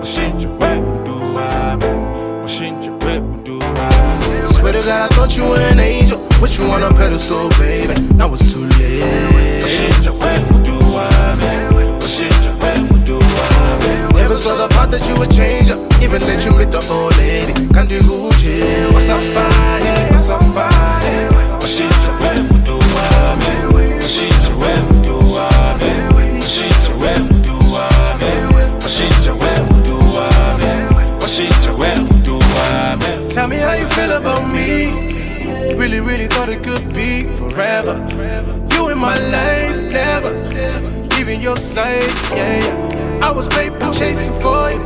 Machine your we do vibe. Machine your we do vibe. Swear to God, I thought you were an angel. Put you on a pedestal, baby. Now it's too late. Machine your we do vibe. Machine your we do vibe. Never saw the part that you would change up. Even let you meet the old lady. Can't do good Gucci. What's up, fire? What's up, fire? Machine your wet, we do vibe. Feel about me. Really, really thought it could be forever. You in my life, never leaving your side. Yeah, yeah. I was paper chasing for you.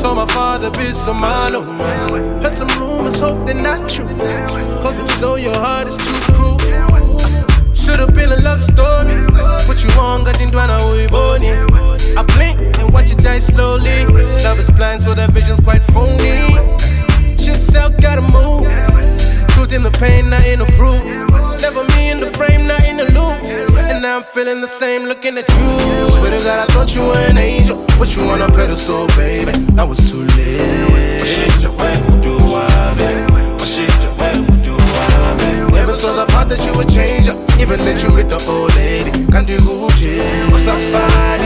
Told my father, bitch, so malo. Oh. Heard some rumors, hope they're not true. Cause if so, your heart is too cruel. Should've been a love story. What you want, got in dwana uiboni. I blink and watch it die slowly. Love is blind, so that vision's quite feeling the same, looking at you. Swear to God, I thought you were an angel. Put you on a pedestal, baby. Now it's too late. washinja we uduwami washinja we uduwami Never saw the part that you would change up. Even let you meet the old lady. Can't do Gucci. wasafani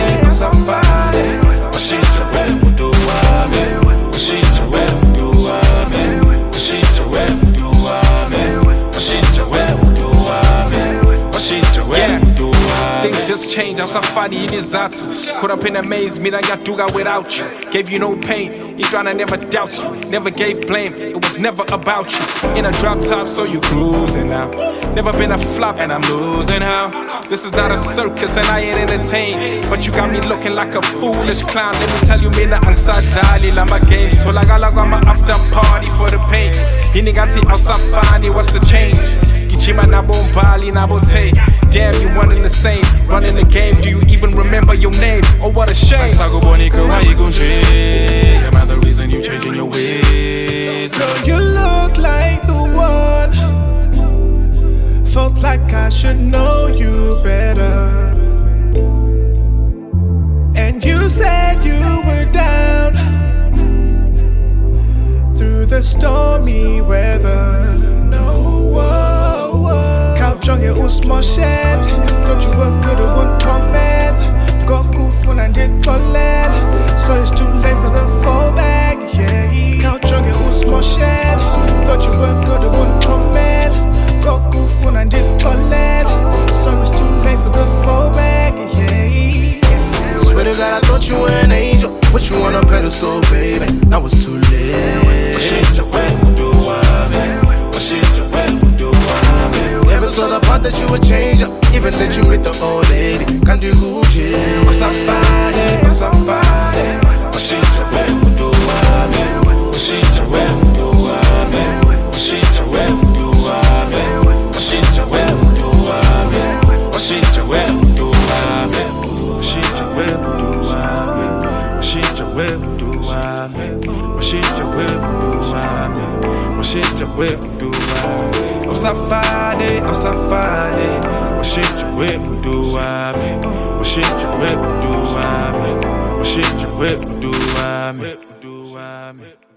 Things just changed, I'm safari in Izatsu. Caught up in a maze, me I got duga without you. Gave you no pain, Idrina never doubt you. Never gave blame, it was never about you. In a drop top, so you cruising now. Never been a flop, and I'm losing how. This is not a circus, and I ain't entertained. But you got me looking like a foolish clown. Let me tell you, mina la lama games. Tolagala kwama after party for the pain. Inigati awsafani, what's the change? Kichima nabo mbali nabo tay. Damn, you one and the same. Running the game, do you even remember your name? Oh, what a shame. Sakubonika, why you gon' change? Am I the reason you changing your ways? Girl, You look like the one. Felt like I should know you better. And you said you were down through the stormy weather. 정의 웃음어 셋 거주와 그리운 커맨 did 뒷걸렛 So it's too late for the fallback yeah. 가정의 웃음어 셋 거주와 그리운 커맨 did 뒷걸렛 So it's too late for the fallback yeah. Swear to God I thought you were an angel. Put you on a pedestal baby. Now it's too late that you would change up. Even let you meet the old lady. Can't do Gucci. wasafani wasafani washinja we uduwami washinja we uduwami washinja we uduwami washinja we uduwami washinja we uduwami washinja we uduwami washinja we uduwami washinja we I'm Safari, I'm Safari. What shit you with do I me? What shit you with do I me? What shit you with do I me? Do I me?